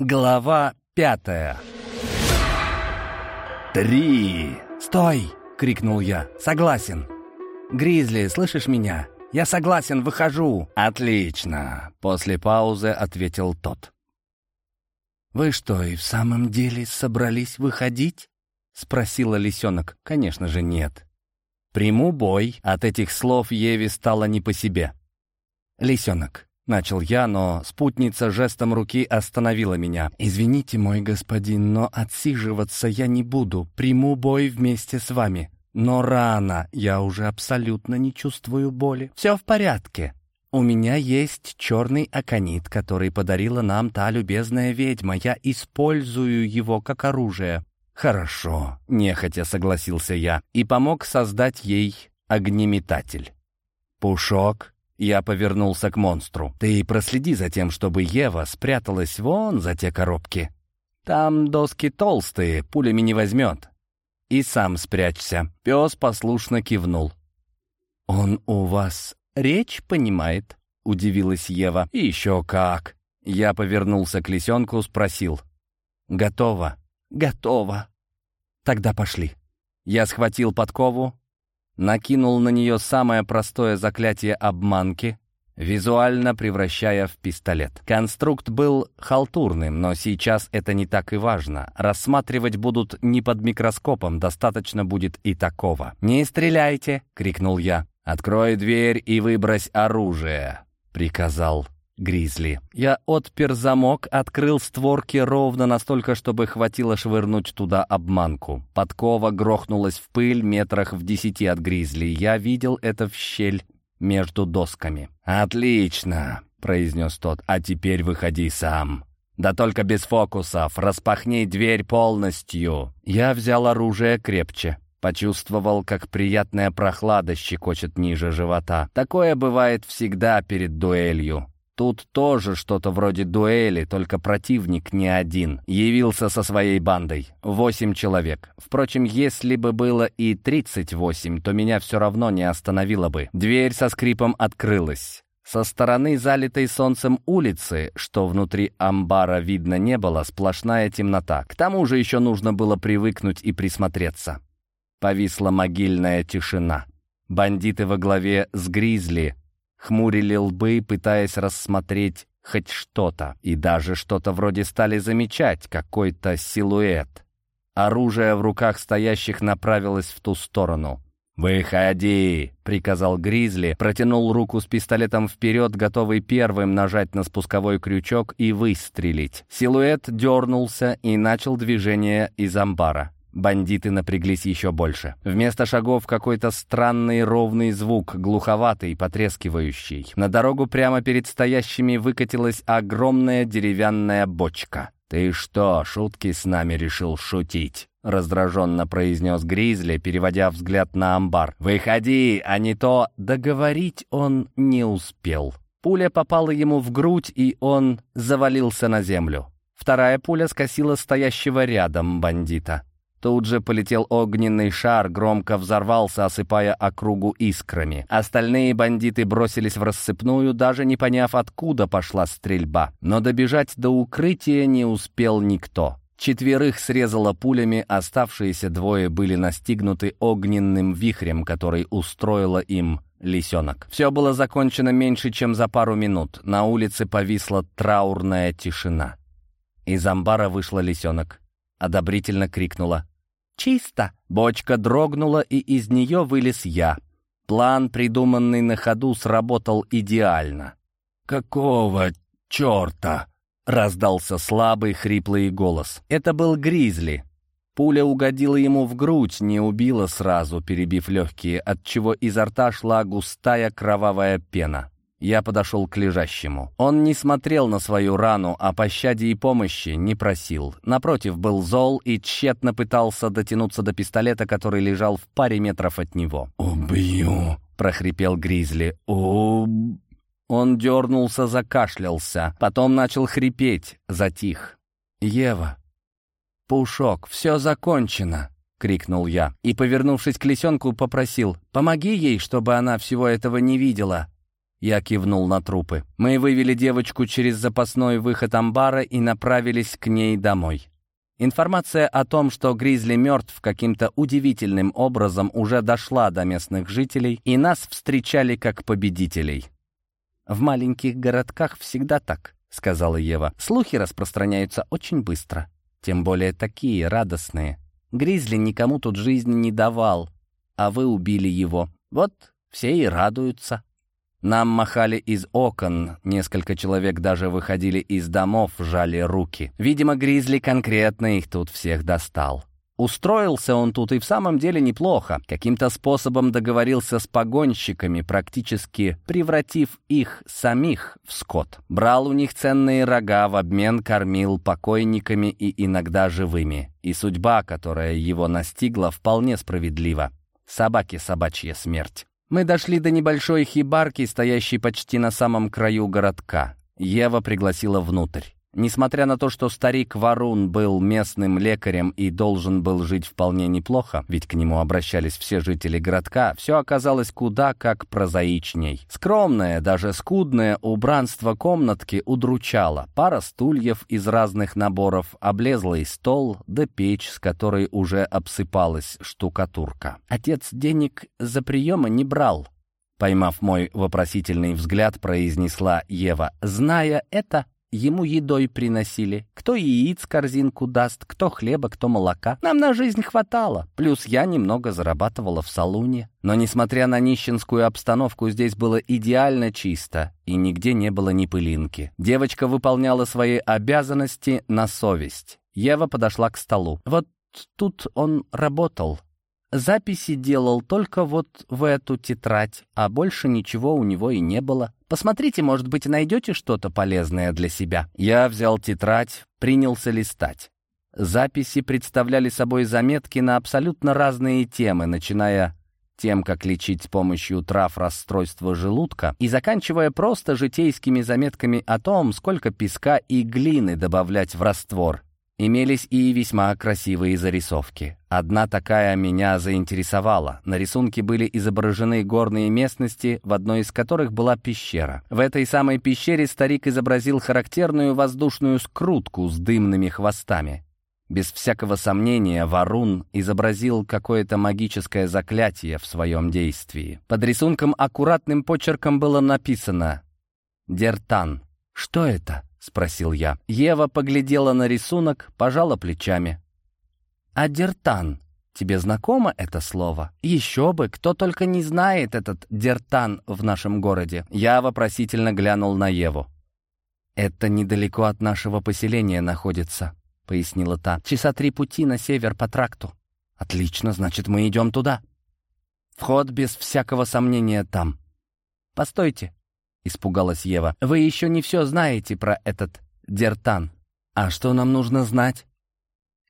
Глава пятая «Три!» «Стой!» — крикнул я. «Согласен!» «Гризли, слышишь меня? Я согласен, выхожу!» «Отлично!» — после паузы ответил тот. «Вы что, и в самом деле собрались выходить?» — спросила лисенок. «Конечно же нет». «Приму бой». От этих слов Еве стало не по себе. «Лисенок, Начал я, но спутница жестом руки остановила меня. «Извините, мой господин, но отсиживаться я не буду. Приму бой вместе с вами. Но рано. Я уже абсолютно не чувствую боли. Все в порядке. У меня есть черный аконит, который подарила нам та любезная ведьма. Я использую его как оружие». «Хорошо», — нехотя согласился я и помог создать ей огнеметатель. «Пушок, я повернулся к монстру. «Ты проследи за тем, чтобы Ева спряталась вон за те коробки. Там доски толстые, пулями не возьмет. И сам спрячься». Пес послушно кивнул. «Он у вас речь понимает?» — удивилась Ева. «И еще как!» Я повернулся к лисенку, спросил. «Готово?» «Готово!» «Тогда пошли». Я схватил подкову, накинул на нее самое простое заклятие обманки, визуально превращая в пистолет. Конструкт был халтурным, но сейчас это не так и важно. Рассматривать будут не под микроскопом, достаточно будет и такого. «Не стреляйте!» — крикнул я. «Открой дверь и выбрось оружие!» — приказал Гризли. Я отпер замок, открыл створки ровно настолько, чтобы хватило швырнуть туда обманку. Подкова грохнулась в пыль метрах в десяти от Гризли. Я видел это в щель между досками. «Отлично!» — произнес тот. «А теперь выходи сам!» «Да только без фокусов! Распахни дверь полностью!» Я взял оружие крепче. Почувствовал, как приятная прохлада щекочет ниже живота. Такое бывает всегда перед дуэлью. Тут тоже что-то вроде дуэли, только противник не один. Явился со своей бандой. Восемь человек. Впрочем, если бы было и тридцать восемь, то меня все равно не остановило бы. Дверь со скрипом открылась. Со стороны залитой солнцем улицы, что внутри амбара видно не было, сплошная темнота. К тому же еще нужно было привыкнуть и присмотреться. Повисла могильная тишина. Бандиты во главе с Гризли хмурили лбы, пытаясь рассмотреть хоть что-то, и даже что-то вроде стали замечать, какой-то силуэт. Оружие в руках стоящих направилось в ту сторону. «Выходи!» — приказал Гризли, протянул руку с пистолетом вперед, готовый первым нажать на спусковой крючок и выстрелить. Силуэт дернулся и начал движение из амбара. Бандиты напряглись еще больше. Вместо шагов какой-то странный ровный звук, глуховатый, потрескивающий. На дорогу прямо перед стоящими выкатилась огромная деревянная бочка. «Ты что, шутки с нами решил шутить?» — раздраженно произнес Гризли, переводя взгляд на амбар. «Выходи, а не то...» Договорить он не успел. Пуля попала ему в грудь, и он завалился на землю. Вторая пуля скосила стоящего рядом бандита. Тут же полетел огненный шар, громко взорвался, осыпая округу искрами. Остальные бандиты бросились в рассыпную, даже не поняв, откуда пошла стрельба. Но добежать до укрытия не успел никто. Четверых срезало пулями, оставшиеся двое были настигнуты огненным вихрем, который устроила им лисенок. Все было закончено меньше, чем за пару минут. На улице повисла траурная тишина. Из амбара вышла лисенок одобрительно крикнула. «Чисто!» Бочка дрогнула, и из нее вылез я. План, придуманный на ходу, сработал идеально. «Какого черта?» — раздался слабый, хриплый голос. Это был Гризли. Пуля угодила ему в грудь, не убила сразу, перебив легкие, отчего изо рта шла густая кровавая пена. Я подошел к лежащему. Он не смотрел на свою рану, а пощаде и помощи не просил. Напротив, был зол и тщетно пытался дотянуться до пистолета, который лежал в паре метров от него. «Убью!» — прохрипел Гризли. «Уб...» Он дернулся, закашлялся, потом начал хрипеть, затих. «Ева! Пушок, все закончено!» — крикнул я. И, повернувшись к лисенку, попросил, «Помоги ей, чтобы она всего этого не видела!» Я кивнул на трупы. Мы вывели девочку через запасной выход амбара и направились к ней домой. Информация о том, что Гризли мертв каким-то удивительным образом уже дошла до местных жителей, и нас встречали как победителей. «В маленьких городках всегда так», — сказала Ева. «Слухи распространяются очень быстро, тем более такие радостные. Гризли никому тут жизни не давал, а вы убили его. Вот все и радуются». Нам махали из окон, несколько человек даже выходили из домов, жали руки. Видимо, Гризли конкретно их тут всех достал. Устроился он тут и в самом деле неплохо. Каким-то способом договорился с погонщиками, практически превратив их самих в скот. Брал у них ценные рога, в обмен кормил покойниками и иногда живыми. И судьба, которая его настигла, вполне справедлива. Собаки собачья смерть. Мы дошли до небольшой хибарки, стоящей почти на самом краю городка. Ева пригласила внутрь. Несмотря на то, что старик Варун был местным лекарем и должен был жить вполне неплохо, ведь к нему обращались все жители городка, все оказалось куда как прозаичней. Скромное, даже скудное убранство комнатки удручало. Пара стульев из разных наборов, облезлый стол да печь, с которой уже обсыпалась штукатурка. Отец денег за приемы не брал. Поймав мой вопросительный взгляд, произнесла Ева. «Зная это, Ему едой приносили. Кто яиц корзинку даст, кто хлеба, кто молока. Нам на жизнь хватало. Плюс я немного зарабатывала в салуне. Но, несмотря на нищенскую обстановку, здесь было идеально чисто, и нигде не было ни пылинки. Девочка выполняла свои обязанности на совесть. Ева подошла к столу. Вот тут он работал. Записи делал только вот в эту тетрадь, а больше ничего у него и не было. Посмотрите, может быть, найдете что-то полезное для себя. Я взял тетрадь, принялся листать. Записи представляли собой заметки на абсолютно разные темы, начиная тем, как лечить с помощью трав расстройство желудка, и заканчивая просто житейскими заметками о том, сколько песка и глины добавлять в раствор, Имелись и весьма красивые зарисовки. Одна такая меня заинтересовала. На рисунке были изображены горные местности, в одной из которых была пещера. В этой самой пещере старик изобразил характерную воздушную скрутку с дымными хвостами. Без всякого сомнения, Варун изобразил какое-то магическое заклятие в своем действии. Под рисунком аккуратным почерком было написано «Дертан». Что это? — спросил я. Ева поглядела на рисунок, пожала плечами. «Адертан. Тебе знакомо это слово? Еще бы, кто только не знает этот дертан в нашем городе». Я вопросительно глянул на Еву. «Это недалеко от нашего поселения находится», — пояснила та. «Часа три пути на север по тракту». «Отлично, значит, мы идем туда». «Вход без всякого сомнения там». «Постойте, — испугалась Ева. «Вы еще не все знаете про этот Дертан. А что нам нужно знать?»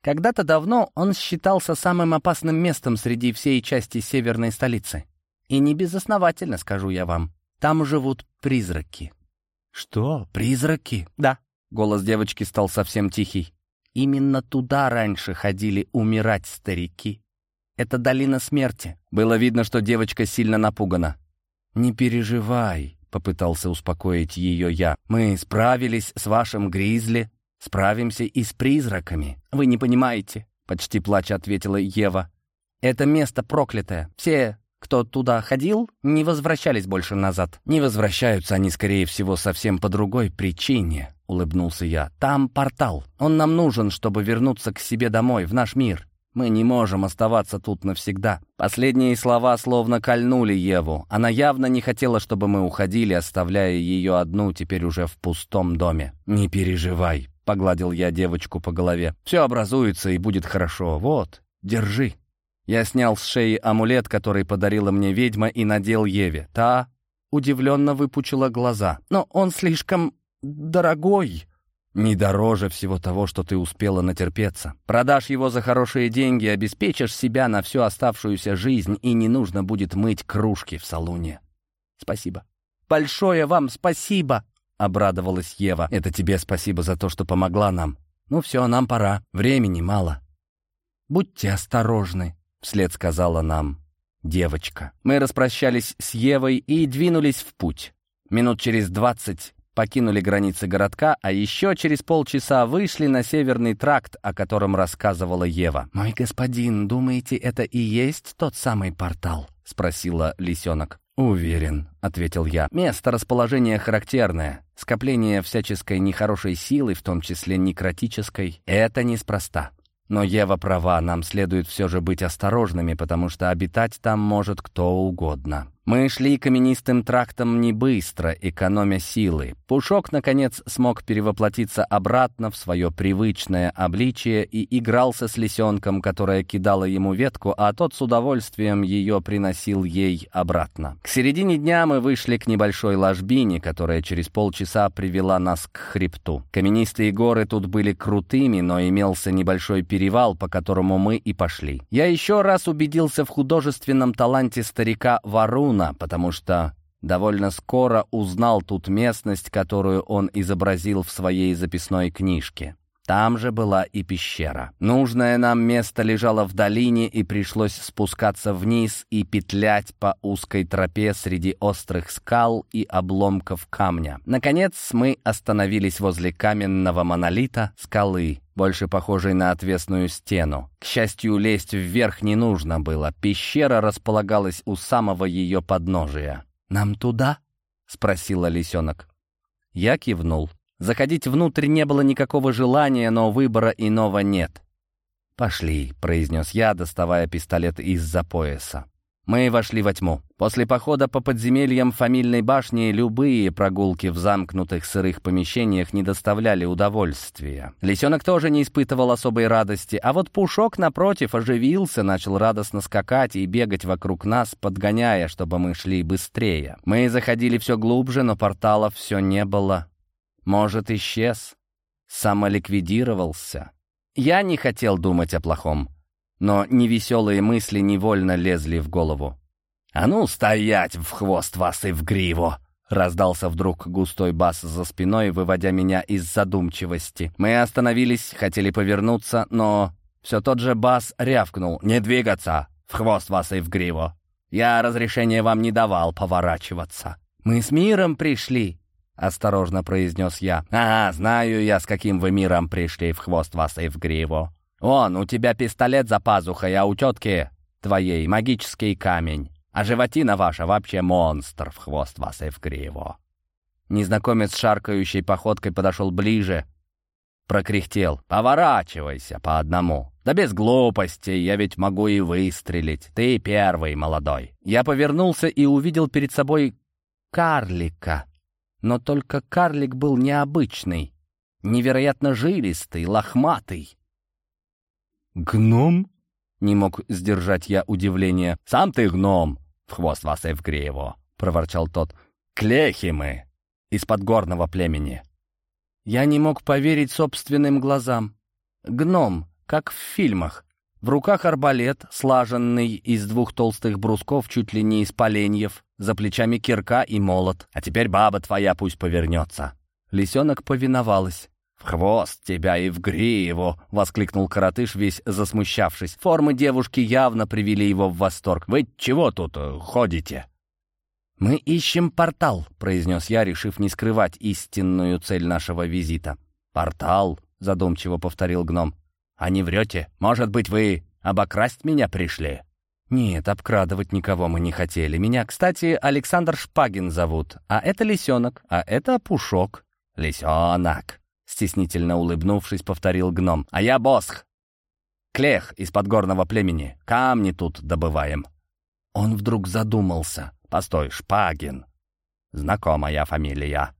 Когда-то давно он считался самым опасным местом среди всей части северной столицы. И не безосновательно, скажу я вам. Там живут призраки. «Что, призраки?» «Да». Голос девочки стал совсем тихий. «Именно туда раньше ходили умирать старики. Это долина смерти». Было видно, что девочка сильно напугана. «Не переживай», — попытался успокоить ее я. «Мы справились с вашим Гризли, справимся и с призраками». «Вы не понимаете», — почти плача ответила Ева. «Это место проклятое. Все, кто туда ходил, не возвращались больше назад». «Не возвращаются они, скорее всего, совсем по другой причине», — улыбнулся я. «Там портал. Он нам нужен, чтобы вернуться к себе домой, в наш мир. Мы не можем оставаться тут навсегда». Последние слова словно кольнули Еву. Она явно не хотела, чтобы мы уходили, оставляя ее одну теперь уже в пустом доме. «Не переживай», — погладил я девочку по голове. «Все образуется и будет хорошо. Вот, держи». Я снял с шеи амулет, который подарила мне ведьма, и надел Еве. Та удивленно выпучила глаза. «Но он слишком дорогой», не дороже всего того, что ты успела натерпеться. Продашь его за хорошие деньги, обеспечишь себя на всю оставшуюся жизнь, и не нужно будет мыть кружки в салоне. Спасибо. Большое вам спасибо, обрадовалась Ева. Это тебе спасибо за то, что помогла нам. Ну все, нам пора. Времени мало. Будьте осторожны, вслед сказала нам девочка. Мы распрощались с Евой и двинулись в путь. Минут через двадцать покинули границы городка, а еще через полчаса вышли на северный тракт, о котором рассказывала Ева. «Мой господин, думаете, это и есть тот самый портал?» — спросила лисенок. «Уверен», — ответил я. «Место расположения характерное. Скопление всяческой нехорошей силы, в том числе некротической. Это неспроста. Но Ева права, нам следует все же быть осторожными, потому что обитать там может кто угодно. Мы шли каменистым трактом не быстро, экономя силы. Пушок, наконец, смог перевоплотиться обратно в свое привычное обличие и игрался с лисенком, которая кидала ему ветку, а тот с удовольствием ее приносил ей обратно. К середине дня мы вышли к небольшой ложбине, которая через полчаса привела нас к хребту. Каменистые горы тут были крутыми, но имелся небольшой перевал, по которому мы и пошли. Я еще раз убедился в художественном таланте старика Варуна, Луна, потому что довольно скоро узнал тут местность, которую он изобразил в своей записной книжке. Там же была и пещера. Нужное нам место лежало в долине, и пришлось спускаться вниз и петлять по узкой тропе среди острых скал и обломков камня. Наконец мы остановились возле каменного монолита скалы, больше похожей на отвесную стену. К счастью, лезть вверх не нужно было. Пещера располагалась у самого ее подножия. «Нам туда?» — спросила лисенок. Я кивнул. Заходить внутрь не было никакого желания, но выбора иного нет. «Пошли», — произнес я, доставая пистолет из-за пояса. Мы вошли во тьму. После похода по подземельям фамильной башни любые прогулки в замкнутых сырых помещениях не доставляли удовольствия. Лисенок тоже не испытывал особой радости, а вот Пушок, напротив, оживился, начал радостно скакать и бегать вокруг нас, подгоняя, чтобы мы шли быстрее. Мы заходили все глубже, но порталов все не было. Может, исчез, самоликвидировался. Я не хотел думать о плохом, но невеселые мысли невольно лезли в голову. «А ну, стоять в хвост вас и в гриву!» Раздался вдруг густой бас за спиной, выводя меня из задумчивости. Мы остановились, хотели повернуться, но все тот же бас рявкнул. «Не двигаться! В хвост вас и в гриву! Я разрешения вам не давал поворачиваться!» «Мы с миром пришли!» — осторожно произнес я. «Ага, знаю я, с каким вы миром пришли в хвост вас и в гриву. Вон, у тебя пистолет за пазухой, а у тетки твоей магический камень. А животина ваша вообще монстр в хвост вас и в гриву». Незнакомец шаркающей походкой подошел ближе, прокряхтел. «Поворачивайся по одному. Да без глупостей, я ведь могу и выстрелить. Ты первый, молодой». Я повернулся и увидел перед собой карлика но только карлик был необычный, невероятно жилистый, лохматый. «Гном?» — не мог сдержать я удивление. «Сам ты гном!» — в хвост вас гриву, — проворчал тот. «Клехи мы! Из подгорного племени!» Я не мог поверить собственным глазам. Гном, как в фильмах. В руках арбалет, слаженный из двух толстых брусков, чуть ли не из поленьев, за плечами кирка и молот. А теперь баба твоя пусть повернется. Лисенок повиновалась. «В хвост тебя и в гриву!» — воскликнул коротыш, весь засмущавшись. Формы девушки явно привели его в восторг. «Вы чего тут э, ходите?» «Мы ищем портал», — произнес я, решив не скрывать истинную цель нашего визита. «Портал?» — задумчиво повторил гном. «А не врете? Может быть, вы обокрасть меня пришли?» «Нет, обкрадывать никого мы не хотели. Меня, кстати, Александр Шпагин зовут. А это Лисенок, а это Пушок». «Лисенок», — стеснительно улыбнувшись, повторил гном. «А я Босх. Клех из подгорного племени. Камни тут добываем». Он вдруг задумался. «Постой, Шпагин. Знакомая фамилия».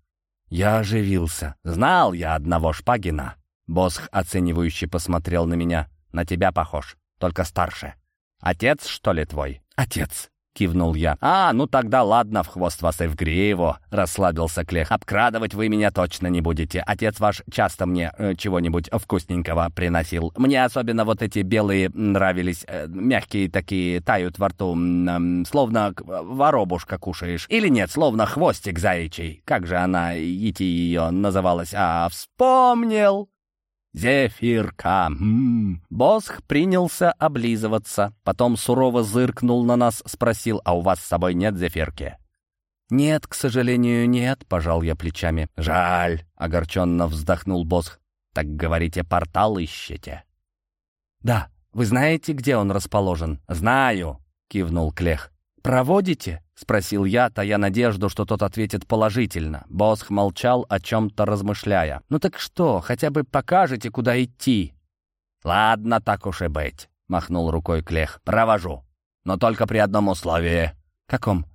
Я оживился. Знал я одного Шпагина. Босх оценивающе посмотрел на меня. «На тебя похож, только старше. Отец, что ли, твой?» «Отец», — кивнул я. «А, ну тогда ладно, в хвост вас и в гриву», — расслабился Клех. «Обкрадывать вы меня точно не будете. Отец ваш часто мне э, чего-нибудь вкусненького приносил. Мне особенно вот эти белые нравились, э, мягкие такие, тают во рту, э, словно воробушка кушаешь. Или нет, словно хвостик заячий. Как же она, идти ее называлась? А, вспомнил!» «Зефирка!» М -м -м. Босх принялся облизываться, потом сурово зыркнул на нас, спросил, «А у вас с собой нет зефирки?» «Нет, к сожалению, нет», — пожал я плечами. «Жаль», — огорченно вздохнул Босх. «Так, говорите, портал ищете?» «Да. Вы знаете, где он расположен?» «Знаю», — кивнул Клех. «Проводите?» — спросил я, тая надежду, что тот ответит положительно. Босх молчал, о чем-то размышляя. «Ну так что, хотя бы покажете, куда идти?» «Ладно, так уж и быть», — махнул рукой Клех. «Провожу. Но только при одном условии». «Каком?»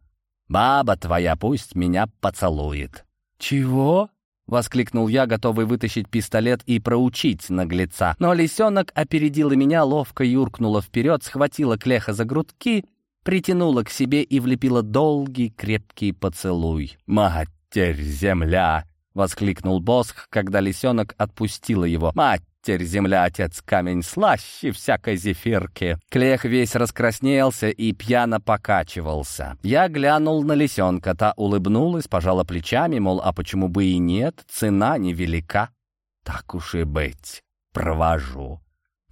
«Баба твоя пусть меня поцелует». «Чего?» — воскликнул я, готовый вытащить пистолет и проучить наглеца. Но лисенок опередила меня, ловко юркнула вперед, схватила Клеха за грудки, притянула к себе и влепила долгий крепкий поцелуй. «Матерь-земля!» — воскликнул Босх, когда лисенок отпустила его. «Мать Теперь земля, отец камень, слаще всякой зефирки. Клех весь раскраснелся и пьяно покачивался. Я глянул на лисенка, та улыбнулась, пожала плечами, мол, а почему бы и нет, цена невелика. Так уж и быть, провожу.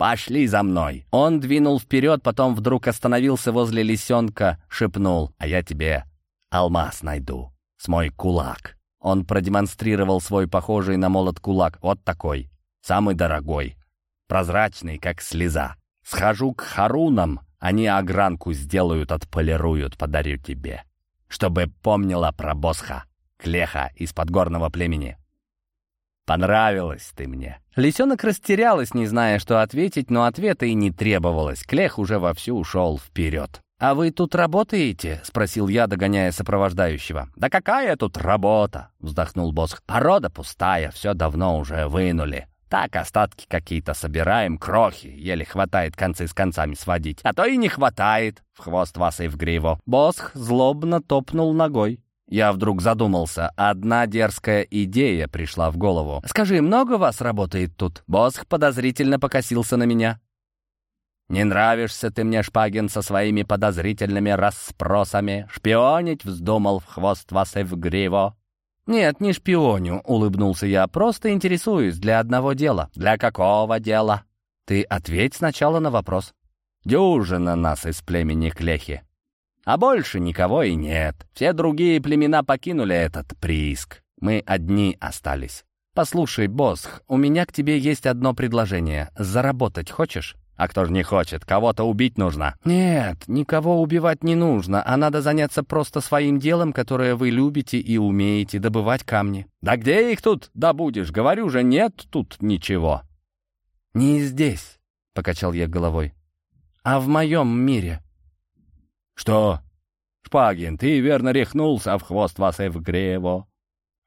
«Пошли за мной!» Он двинул вперед, потом вдруг остановился возле лисенка, шепнул, «А я тебе алмаз найду, с мой кулак». Он продемонстрировал свой похожий на молот кулак, вот такой. Самый дорогой. Прозрачный, как слеза. Схожу к Харунам, они огранку сделают, отполируют, подарю тебе. Чтобы помнила про Босха, Клеха из подгорного племени. Понравилась ты мне. Лисенок растерялась, не зная, что ответить, но ответа и не требовалось. Клех уже вовсю ушел вперед. «А вы тут работаете?» — спросил я, догоняя сопровождающего. «Да какая тут работа?» — вздохнул Босх. «Порода пустая, все давно уже вынули. Так, остатки какие-то собираем, крохи, еле хватает концы с концами сводить. А то и не хватает, в хвост вас и в гриву. Босх злобно топнул ногой. Я вдруг задумался. Одна дерзкая идея пришла в голову. «Скажи, много вас работает тут?» Босх подозрительно покосился на меня. «Не нравишься ты мне, Шпагин, со своими подозрительными расспросами. Шпионить вздумал в хвост вас и в гриву. «Нет, не шпионю», — улыбнулся я. «Просто интересуюсь для одного дела». «Для какого дела?» «Ты ответь сначала на вопрос». «Дюжина нас из племени Клехи. А больше никого и нет. Все другие племена покинули этот прииск. Мы одни остались». «Послушай, Босх, у меня к тебе есть одно предложение. Заработать хочешь?» А кто же не хочет? Кого-то убить нужно. Нет, никого убивать не нужно, а надо заняться просто своим делом, которое вы любите и умеете, добывать камни. Да где их тут добудешь? Говорю же, нет тут ничего. Не здесь, покачал я головой, а в моем мире. Что? Шпагин, ты верно рехнулся в хвост вас и в грево.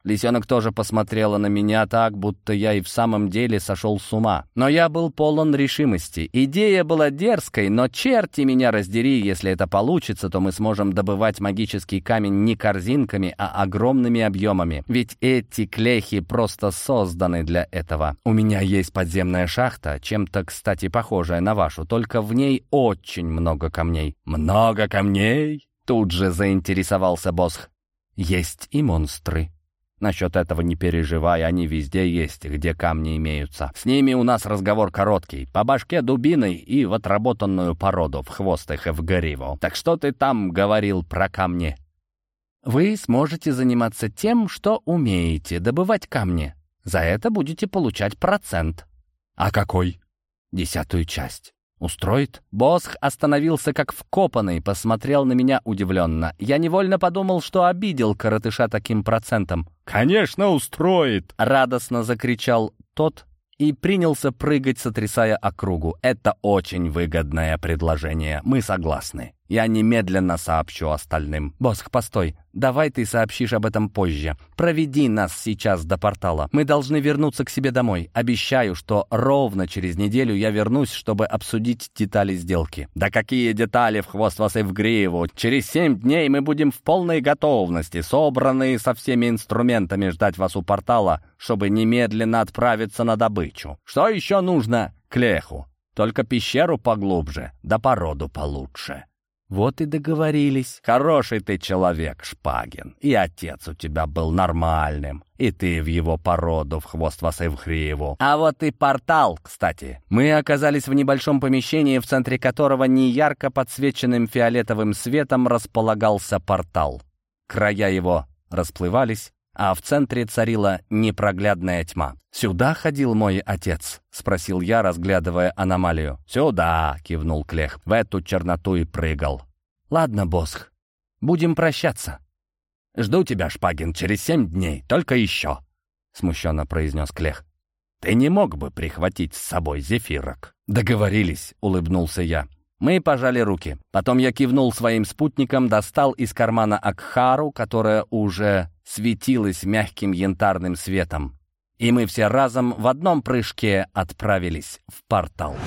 Лисенок тоже посмотрела на меня так, будто я и в самом деле сошел с ума. Но я был полон решимости. Идея была дерзкой, но черти меня раздери, если это получится, то мы сможем добывать магический камень не корзинками, а огромными объемами. Ведь эти клехи просто созданы для этого. У меня есть подземная шахта, чем-то, кстати, похожая на вашу, только в ней очень много камней. «Много камней?» Тут же заинтересовался Босх. «Есть и монстры», Насчет этого не переживай, они везде есть, где камни имеются. С ними у нас разговор короткий. По башке дубиной и в отработанную породу, в хвостах и в гриву. Так что ты там говорил про камни? Вы сможете заниматься тем, что умеете, добывать камни. За это будете получать процент. А какой? Десятую часть. «Устроит?» Босх остановился как вкопанный, посмотрел на меня удивленно. Я невольно подумал, что обидел коротыша таким процентом. «Конечно, устроит!» — радостно закричал тот и принялся прыгать, сотрясая округу. «Это очень выгодное предложение. Мы согласны. Я немедленно сообщу остальным. Босх, постой. Давай ты сообщишь об этом позже. Проведи нас сейчас до портала. Мы должны вернуться к себе домой. Обещаю, что ровно через неделю я вернусь, чтобы обсудить детали сделки. Да какие детали в хвост вас и в гриву? Через семь дней мы будем в полной готовности, собранные со всеми инструментами ждать вас у портала, чтобы немедленно отправиться на добычу. Что еще нужно Клеху? Только пещеру поглубже, да породу получше. Вот и договорились. Хороший ты человек, Шпагин. И отец у тебя был нормальным. И ты в его породу, в хвост вас и в хриву. А вот и портал, кстати. Мы оказались в небольшом помещении, в центре которого неярко подсвеченным фиолетовым светом располагался портал. края его расплывались, а в центре царила непроглядная тьма. «Сюда ходил мой отец?» — спросил я, разглядывая аномалию. «Сюда!» — кивнул Клех. «В эту черноту и прыгал». «Ладно, Босх, будем прощаться». «Жду тебя, Шпагин, через семь дней, только еще», — смущенно произнес Клех. «Ты не мог бы прихватить с собой зефирок?» «Договорились», — улыбнулся я. Мы пожали руки. Потом я кивнул своим спутникам, достал из кармана Акхару, которая уже светилась мягким янтарным светом. И мы все разом в одном прыжке отправились в портал.